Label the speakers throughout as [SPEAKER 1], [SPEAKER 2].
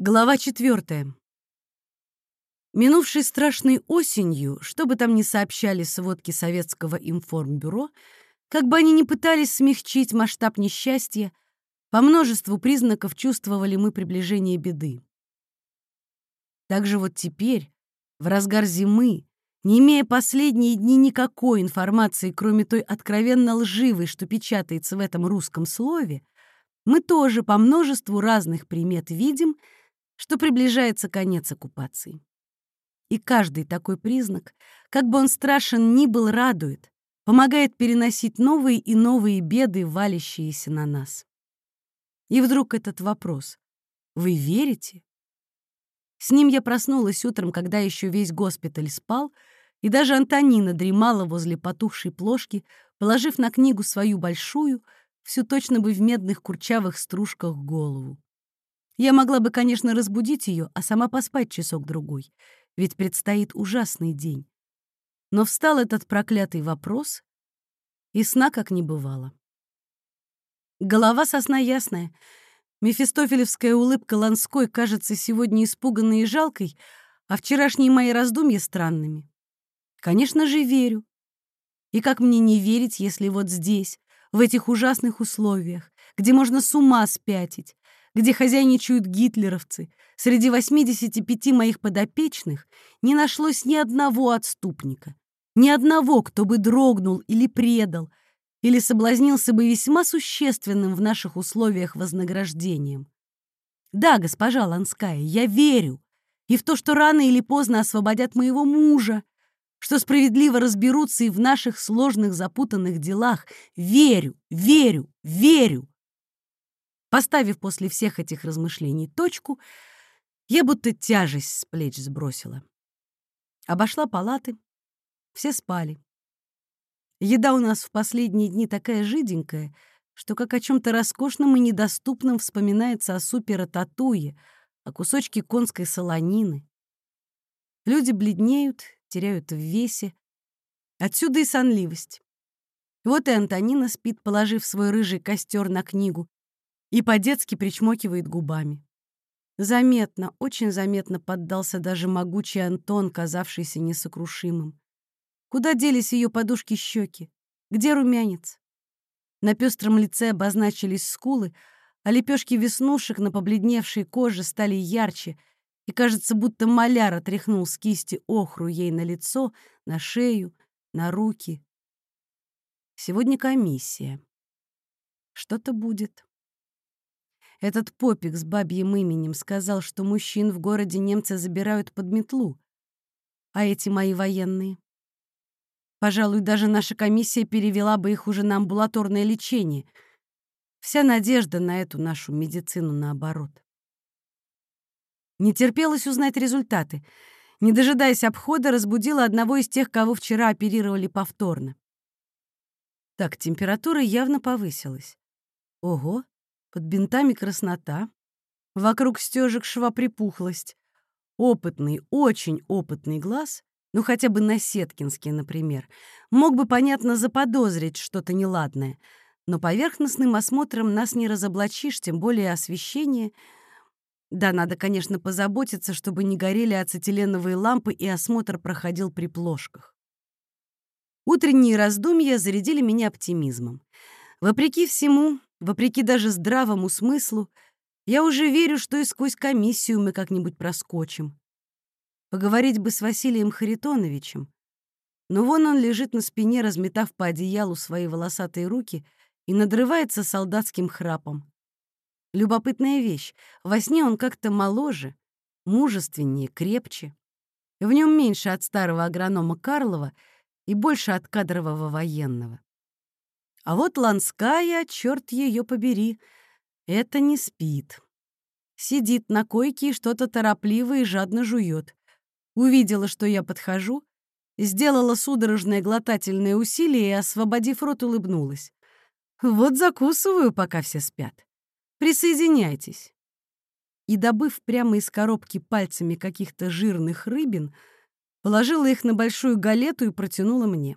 [SPEAKER 1] Глава четвертая. Минувшей страшной осенью, что бы там ни сообщали сводки Советского информбюро, как бы они ни пытались смягчить масштаб несчастья, по множеству признаков чувствовали мы приближение беды. Также вот теперь, в разгар зимы, не имея последние дни никакой информации, кроме той откровенно лживой, что печатается в этом русском слове, мы тоже по множеству разных примет видим — что приближается конец оккупации. И каждый такой признак, как бы он страшен ни был, радует, помогает переносить новые и новые беды, валящиеся на нас. И вдруг этот вопрос «Вы верите?» С ним я проснулась утром, когда еще весь госпиталь спал, и даже Антонина дремала возле потухшей плошки, положив на книгу свою большую, всю точно бы в медных курчавых стружках голову. Я могла бы, конечно, разбудить ее, а сама поспать часок-другой, ведь предстоит ужасный день. Но встал этот проклятый вопрос, и сна как не бывало. Голова сосна ясная. Мефистофелевская улыбка Ланской кажется сегодня испуганной и жалкой, а вчерашние мои раздумья странными. Конечно же, верю. И как мне не верить, если вот здесь, в этих ужасных условиях, где можно с ума спятить, где хозяйничают гитлеровцы, среди 85 моих подопечных не нашлось ни одного отступника, ни одного, кто бы дрогнул или предал, или соблазнился бы весьма существенным в наших условиях вознаграждением. Да, госпожа Ланская, я верю и в то, что рано или поздно освободят моего мужа, что справедливо разберутся и в наших сложных запутанных делах. Верю, верю, верю. Поставив после всех этих размышлений точку, я будто тяжесть с плеч сбросила. Обошла палаты, все спали. Еда у нас в последние дни такая жиденькая, что как о чем то роскошном и недоступном вспоминается о супе рататуе, о кусочке конской солонины. Люди бледнеют, теряют в весе. Отсюда и сонливость. Вот и Антонина спит, положив свой рыжий костер на книгу, и по-детски причмокивает губами. Заметно, очень заметно поддался даже могучий Антон, казавшийся несокрушимым. Куда делись ее подушки щеки? Где румянец? На пестром лице обозначились скулы, а лепешки веснушек на побледневшей коже стали ярче, и кажется, будто маляр отряхнул с кисти охру ей на лицо, на шею, на руки. Сегодня комиссия. Что-то будет. Этот попик с бабьим именем сказал, что мужчин в городе немцы забирают под метлу. А эти мои военные? Пожалуй, даже наша комиссия перевела бы их уже на амбулаторное лечение. Вся надежда на эту нашу медицину наоборот. Не терпелось узнать результаты. Не дожидаясь обхода, разбудила одного из тех, кого вчера оперировали повторно. Так, температура явно повысилась. Ого, под бинтами краснота, вокруг стежек шва припухлость. Опытный, очень опытный глаз, ну хотя бы на Сеткинске, например, мог бы, понятно, заподозрить что-то неладное, но поверхностным осмотром нас не разоблачишь, тем более освещение. Да, надо, конечно, позаботиться, чтобы не горели ацетиленовые лампы и осмотр проходил при плошках. Утренние раздумья зарядили меня оптимизмом. Вопреки всему, Вопреки даже здравому смыслу, я уже верю, что и сквозь комиссию мы как-нибудь проскочим. Поговорить бы с Василием Харитоновичем. Но вон он лежит на спине, разметав по одеялу свои волосатые руки и надрывается солдатским храпом. Любопытная вещь. Во сне он как-то моложе, мужественнее, крепче. В нем меньше от старого агронома Карлова и больше от кадрового военного. А вот Ланская, черт ее побери, это не спит. Сидит на койке и что-то торопливо и жадно жует. Увидела, что я подхожу, сделала судорожное глотательное усилие и, освободив рот, улыбнулась. Вот закусываю, пока все спят. Присоединяйтесь. И, добыв прямо из коробки пальцами каких-то жирных рыбин, положила их на большую галету и протянула мне.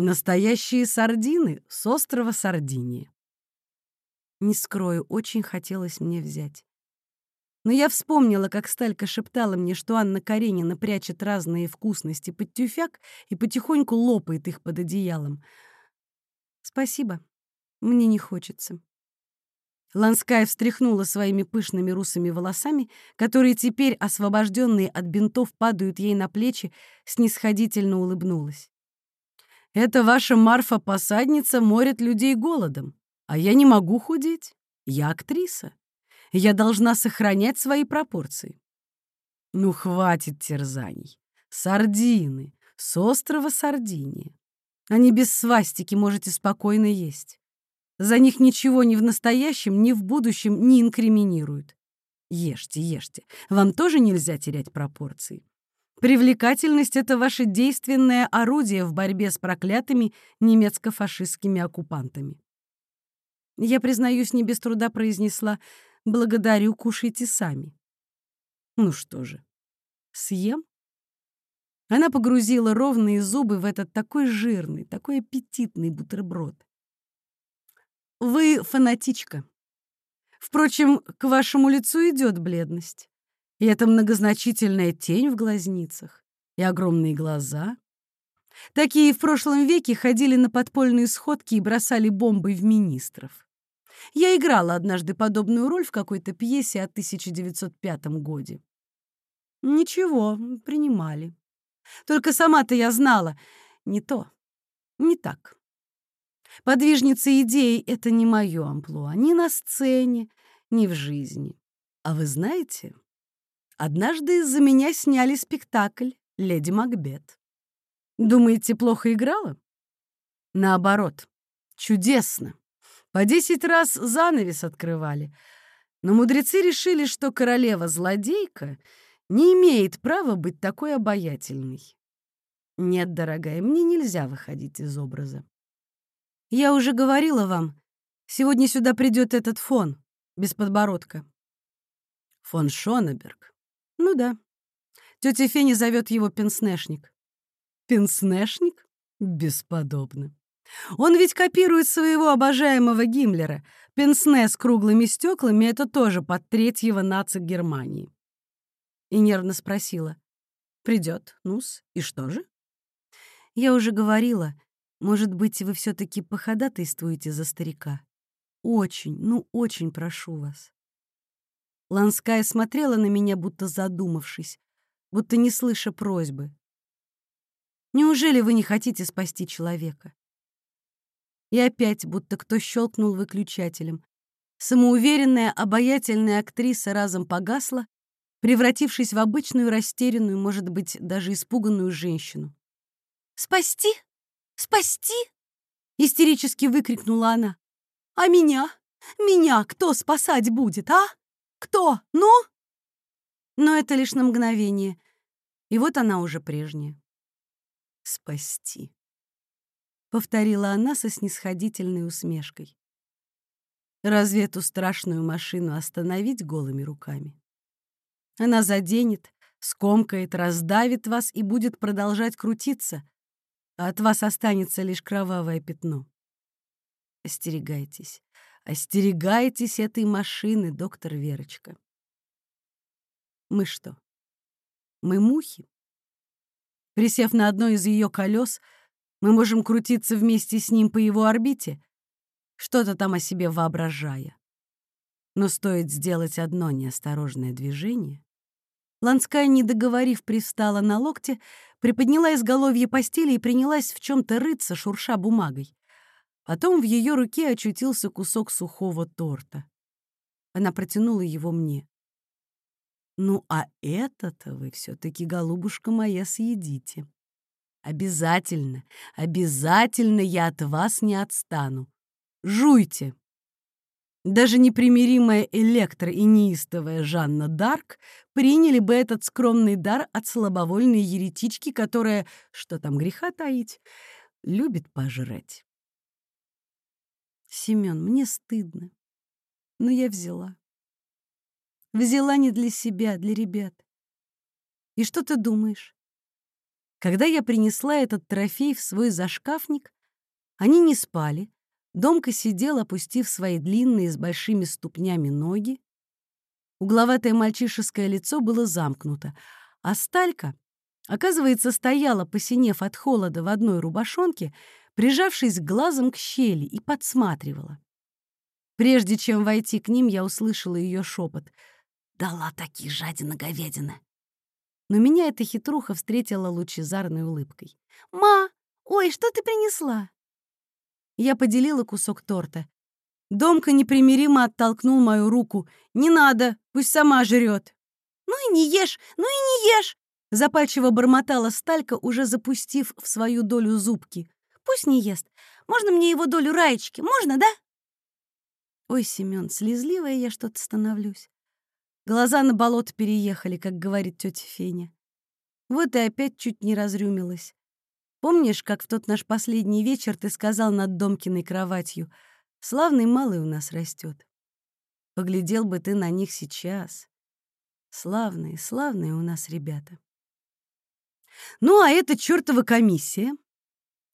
[SPEAKER 1] Настоящие сардины с острова Сардинии. Не скрою, очень хотелось мне взять. Но я вспомнила, как Сталька шептала мне, что Анна Каренина прячет разные вкусности под тюфяк и потихоньку лопает их под одеялом. Спасибо. Мне не хочется. Ланская встряхнула своими пышными русыми волосами, которые теперь, освобожденные от бинтов, падают ей на плечи, снисходительно улыбнулась. «Это ваша Марфа-посадница морит людей голодом, а я не могу худеть. Я актриса. Я должна сохранять свои пропорции». «Ну, хватит терзаний. Сардины. С острова Сардиния. Они без свастики можете спокойно есть. За них ничего ни в настоящем, ни в будущем не инкриминируют. Ешьте, ешьте. Вам тоже нельзя терять пропорции. Привлекательность — это ваше действенное орудие в борьбе с проклятыми немецко-фашистскими оккупантами. Я, признаюсь, не без труда произнесла «благодарю, кушайте сами». Ну что же, съем? Она погрузила ровные зубы в этот такой жирный, такой аппетитный бутерброд. Вы фанатичка. Впрочем, к вашему лицу идет бледность. И эта многозначительная тень в глазницах, и огромные глаза. Такие в прошлом веке ходили на подпольные сходки и бросали бомбы в министров. Я играла однажды подобную роль в какой-то пьесе о 1905 годе. Ничего, принимали. Только сама-то я знала, не то, не так. Подвижница идей — это не мое амплуа, ни на сцене, ни в жизни. А вы знаете, однажды из-за меня сняли спектакль «Леди Макбет». Думаете, плохо играла? Наоборот, чудесно. По десять раз занавес открывали. Но мудрецы решили, что королева-злодейка не имеет права быть такой обаятельной. Нет, дорогая, мне нельзя выходить из образа. Я уже говорила вам, сегодня сюда придет этот фон, без подбородка. Фон Шонеберг. Ну да. Тетя Феня зовет его пенснешник. Пенснешник? Бесподобно. Он ведь копирует своего обожаемого Гиммлера. Пенсне с круглыми стеклами — это тоже под третьего нацик Германии. И нервно спросила. «Придет, нус, и что же?» Я уже говорила, может быть, вы все таки походатайствуете за старика? Очень, ну очень прошу вас. Ланская смотрела на меня, будто задумавшись, будто не слыша просьбы. Неужели вы не хотите спасти человека? И опять, будто кто щелкнул выключателем. Самоуверенная, обаятельная актриса разом погасла, превратившись в обычную растерянную, может быть, даже испуганную женщину. «Спасти?» Спасти?» — истерически выкрикнула она. «А меня? Меня кто спасать будет, а? Кто? Ну?» Но это лишь на мгновение. И вот она уже прежняя. «Спасти», — повторила она со снисходительной усмешкой. «Разве эту страшную машину остановить голыми руками? Она заденет, скомкает, раздавит вас и будет продолжать крутиться, а от вас останется лишь кровавое пятно. Остерегайтесь, остерегайтесь этой машины, доктор Верочка. Мы что? Мы мухи? Присев на одно из ее колес, мы можем крутиться вместе с ним по его орбите, что-то там о себе воображая. Но стоит сделать одно неосторожное движение. Ланская, не договорив, пристала на локте, приподняла изголовье постели и принялась в чем-то рыться, шурша бумагой. Потом в ее руке очутился кусок сухого торта. Она протянула его мне. «Ну, а это-то вы все-таки, голубушка моя, съедите. Обязательно, обязательно я от вас не отстану. Жуйте!» Даже непримиримая Электро и неистовая Жанна Дарк приняли бы этот скромный дар от слабовольной еретички, которая, что там греха таить, любит пожрать. Семён, мне стыдно, но я взяла. Взяла не для себя, а для ребят. И что ты думаешь? Когда я принесла этот трофей в свой зашкафник, они не спали, Домка сидел, опустив свои длинные с большими ступнями ноги. Угловатое мальчишеское лицо было замкнуто, а Сталька, оказывается, стояла, посинев от холода в одной рубашонке, прижавшись глазом к щели и подсматривала. Прежде чем войти к ним, я услышала ее шепот. «Дала такие жадина говядина!» Но меня эта хитруха встретила лучезарной улыбкой. «Ма! Ой, что ты принесла?» Я поделила кусок торта. Домка непримиримо оттолкнул мою руку. «Не надо, пусть сама жрет». «Ну и не ешь, ну и не ешь!» Запальчиво бормотала Сталька, уже запустив в свою долю зубки. «Пусть не ест. Можно мне его долю раечки? Можно, да?» Ой, Семён, слезливая я что-то становлюсь. Глаза на болото переехали, как говорит тетя Феня. Вот и опять чуть не разрюмилась. Помнишь, как в тот наш последний вечер ты сказал над Домкиной кроватью, «Славный малый у нас растет. Поглядел бы ты на них сейчас. Славные, славные у нас ребята». Ну, а эта чертова комиссия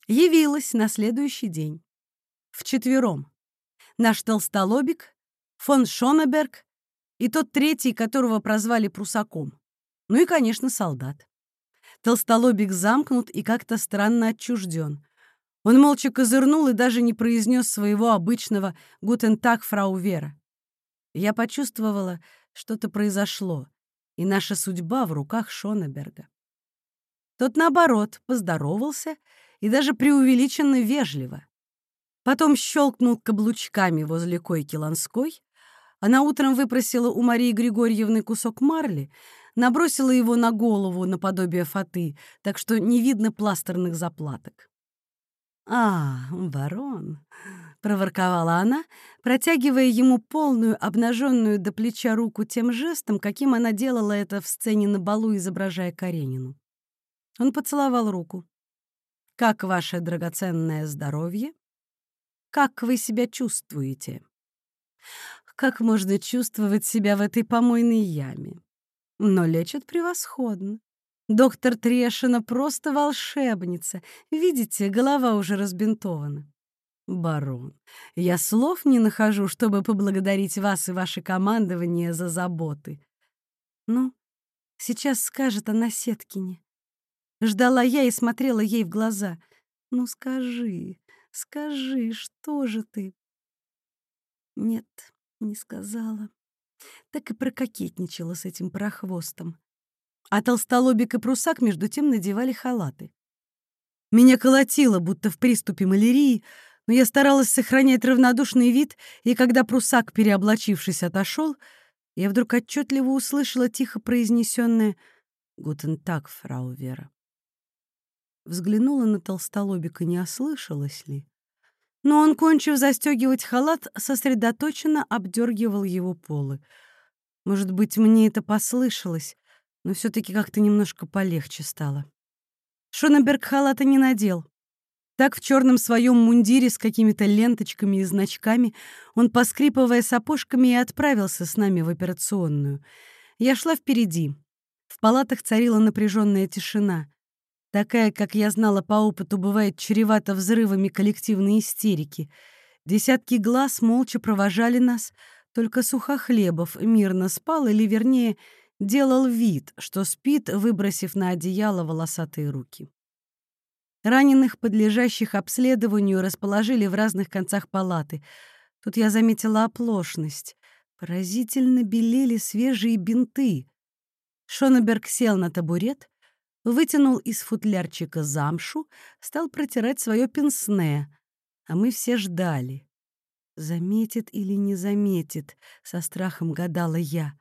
[SPEAKER 1] явилась на следующий день. Вчетвером наш толстолобик, фон Шонеберг и тот третий, которого прозвали прусаком. Ну и, конечно, солдат. Толстолобик замкнут и как-то странно отчужден. Он молча козырнул и даже не произнес своего обычного «Гутен так, фрау Вера». Я почувствовала, что-то произошло, и наша судьба в руках Шонеберга. Тот, наоборот, поздоровался и даже преувеличенно вежливо. Потом щелкнул каблучками возле койки Ланской. Она утром выпросила у Марии Григорьевны кусок марли, набросила его на голову наподобие фаты, так что не видно пластерных заплаток. «А, барон!» — проворковала она, протягивая ему полную, обнаженную до плеча руку тем жестом, каким она делала это в сцене на балу, изображая Каренину. Он поцеловал руку. «Как ваше драгоценное здоровье?» Как вы себя чувствуете? Как можно чувствовать себя в этой помойной яме? Но лечат превосходно. Доктор Трешина просто волшебница. Видите, голова уже разбинтована. Барон, я слов не нахожу, чтобы поблагодарить вас и ваше командование за заботы. Ну, сейчас скажет она Сеткине. Ждала я и смотрела ей в глаза. Ну, скажи, Скажи, что же ты?» Нет, не сказала. Так и прококетничала с этим прохвостом. А толстолобик и прусак между тем надевали халаты. Меня колотило, будто в приступе малярии, но я старалась сохранять равнодушный вид, и когда прусак, переоблачившись, отошел, я вдруг отчетливо услышала тихо произнесенное «Гутен так, фрау Вера». Взглянула на толстолобика, не ослышалась ли. Но он, кончив застегивать халат, сосредоточенно обдергивал его полы. Может быть, мне это послышалось, но все таки как-то немножко полегче стало. Шонеберг халата не надел. Так в черном своем мундире с какими-то ленточками и значками он, поскрипывая сапожками, и отправился с нами в операционную. Я шла впереди. В палатах царила напряженная тишина. Такая, как я знала по опыту, бывает чревата взрывами коллективной истерики. Десятки глаз молча провожали нас, только Сухохлебов мирно спал, или, вернее, делал вид, что спит, выбросив на одеяло волосатые руки. Раненых, подлежащих обследованию, расположили в разных концах палаты. Тут я заметила оплошность. Поразительно белели свежие бинты. Шонеберг сел на табурет, вытянул из футлярчика замшу, стал протирать свое пенсне, а мы все ждали. Заметит или не заметит, со страхом гадала я.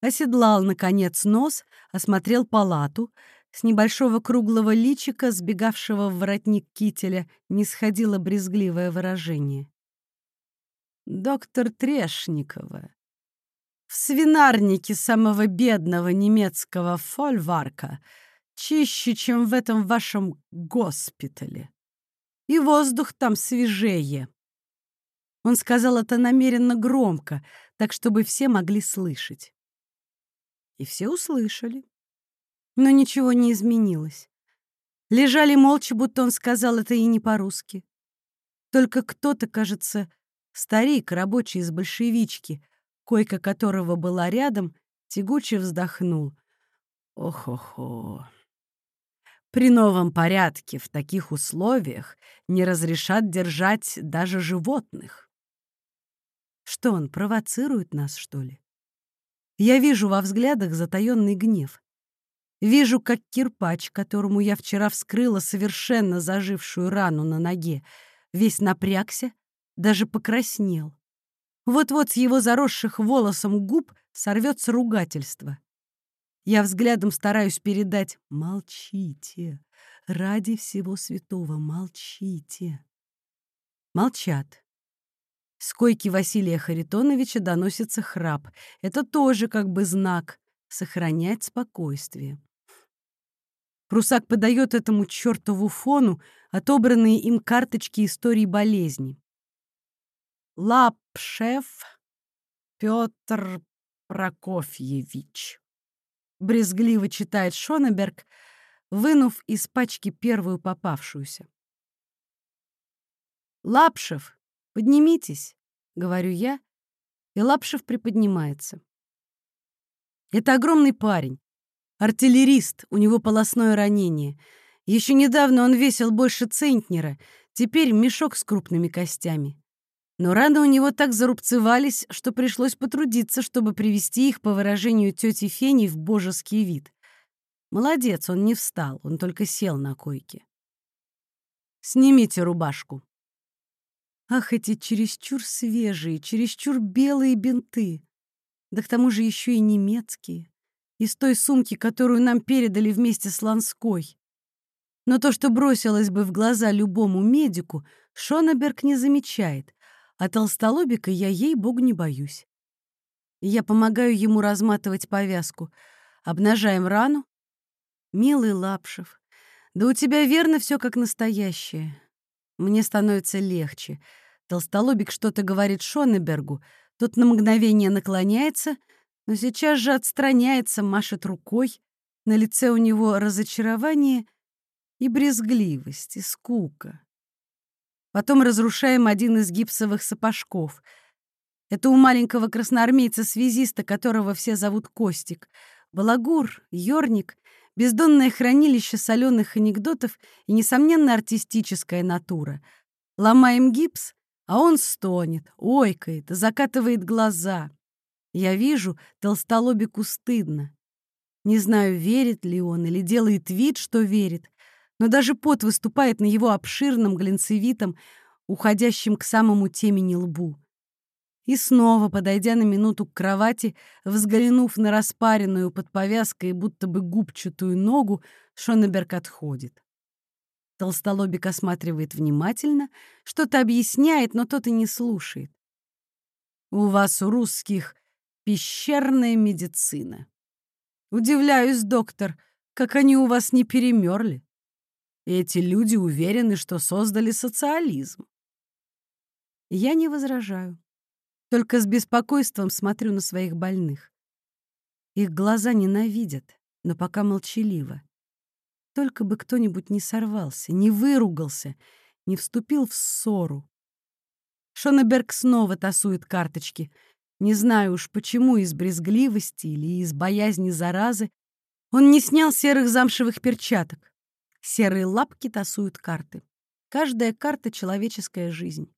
[SPEAKER 1] Оседлал, наконец, нос, осмотрел палату. С небольшого круглого личика, сбегавшего в воротник кителя, не сходило брезгливое выражение. «Доктор Трешникова, в свинарнике самого бедного немецкого фольварка чище, чем в этом вашем госпитале. И воздух там свежее. Он сказал это намеренно громко, так чтобы все могли слышать. И все услышали. Но ничего не изменилось. Лежали молча, будто он сказал это и не по-русски. Только кто-то, кажется, старик, рабочий из большевички — койка которого была рядом, тягуче вздохнул. Ох-охо. При новом порядке в таких условиях не разрешат держать даже животных. Что он, провоцирует нас, что ли? Я вижу во взглядах затаённый гнев. Вижу, как кирпач, которому я вчера вскрыла совершенно зажившую рану на ноге, весь напрягся, даже покраснел. Вот-вот с его заросших волосом губ сорвется ругательство. Я взглядом стараюсь передать «Молчите! Ради всего святого молчите!» Молчат. С койки Василия Харитоновича доносится храп. Это тоже как бы знак — сохранять спокойствие. Прусак подает этому чертову фону отобранные им карточки истории болезни. Лапшев Петр Прокофьевич. Брезгливо читает Шонеберг, вынув из пачки первую попавшуюся. «Лапшев, поднимитесь», — говорю я, и Лапшев приподнимается. Это огромный парень, Артиллерист, у него полостное ранение. Еще недавно он весил больше центнера, теперь мешок с крупными костями. Но раны у него так зарубцевались, что пришлось потрудиться, чтобы привести их, по выражению тети Фени, в божеский вид. Молодец, он не встал, он только сел на койке. «Снимите рубашку». Ах, эти чересчур свежие, чересчур белые бинты. Да к тому же еще и немецкие из той сумки, которую нам передали вместе с Ланской. Но то, что бросилось бы в глаза любому медику, Шонеберг не замечает, а толстолобика я, ей-богу, не боюсь. Я помогаю ему разматывать повязку. Обнажаем рану. Милый Лапшев, да у тебя верно все как настоящее. Мне становится легче. Толстолобик что-то говорит Шонебергу, тот на мгновение наклоняется — но сейчас же отстраняется, машет рукой. На лице у него разочарование и брезгливость, и скука. Потом разрушаем один из гипсовых сапожков. Это у маленького красноармейца-связиста, которого все зовут Костик. Балагур, Ёрник, бездонное хранилище соленых анекдотов и, несомненно, артистическая натура. Ломаем гипс, а он стонет, ойкает, закатывает глаза. Я вижу, толстолобику стыдно. Не знаю, верит ли он или делает вид, что верит, но даже пот выступает на его обширном, глинцевитом, уходящем к самому темени лбу. И снова, подойдя на минуту к кровати, взглянув на распаренную под повязкой будто бы губчатую ногу, Шонеберг отходит. Толстолобик осматривает внимательно, что-то объясняет, но тот и не слушает. «У вас, у русских, Пещерная медицина. Удивляюсь, доктор, как они у вас не перемерли. Эти люди уверены, что создали социализм. Я не возражаю. Только с беспокойством смотрю на своих больных. Их глаза ненавидят, но пока молчаливо. Только бы кто-нибудь не сорвался, не выругался, не вступил в ссору. Шонеберг снова тасует карточки — не знаю уж почему, из брезгливости или из боязни заразы, он не снял серых замшевых перчаток. Серые лапки тасуют карты. Каждая карта — человеческая жизнь.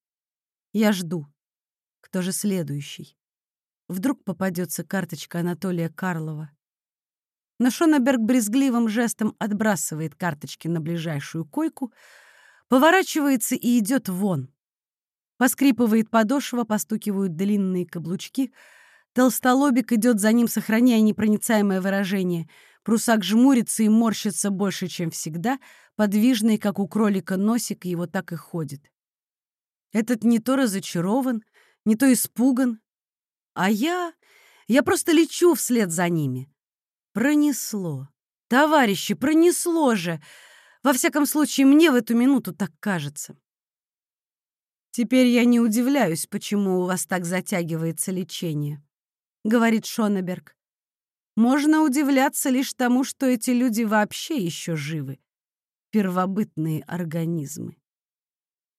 [SPEAKER 1] Я жду. Кто же следующий? Вдруг попадется карточка Анатолия Карлова. Но Шонеберг брезгливым жестом отбрасывает карточки на ближайшую койку, поворачивается и идет вон. Поскрипывает подошва, постукивают длинные каблучки. Толстолобик идет за ним, сохраняя непроницаемое выражение. Прусак жмурится и морщится больше, чем всегда. Подвижный, как у кролика, носик его так и ходит. Этот не то разочарован, не то испуган. А я... Я просто лечу вслед за ними. Пронесло. Товарищи, пронесло же! Во всяком случае, мне в эту минуту так кажется. «Теперь я не удивляюсь, почему у вас так затягивается лечение», — говорит Шонеберг. «Можно удивляться лишь тому, что эти люди вообще еще живы. Первобытные организмы.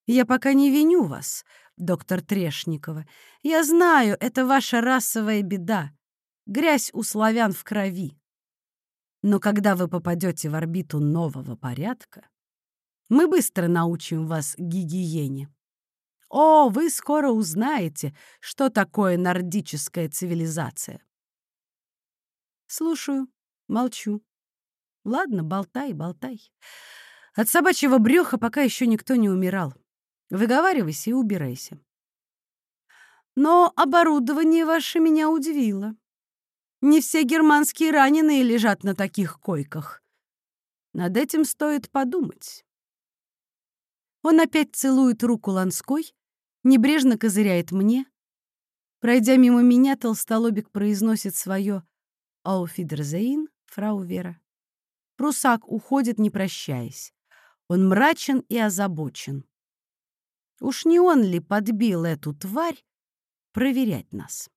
[SPEAKER 1] Я пока не виню вас. доктор Трешникова. «Я знаю, это ваша расовая беда. Грязь у славян в крови. Но когда вы попадете в орбиту нового порядка, мы быстро научим вас гигиене. О, вы скоро узнаете, что такое нордическая цивилизация. Слушаю, молчу. Ладно, болтай, болтай. От собачьего брюха пока еще никто не умирал. Выговаривайся и убирайся. Но оборудование ваше меня удивило. Не все германские раненые лежат на таких койках. Над этим стоит подумать. Он опять целует руку Ланской, небрежно козыряет мне. Пройдя мимо меня, толстолобик произносит свое «Ауфидерзейн, фрау Вера». Прусак уходит, не прощаясь. Он мрачен и озабочен. Уж не он ли подбил эту тварь проверять нас?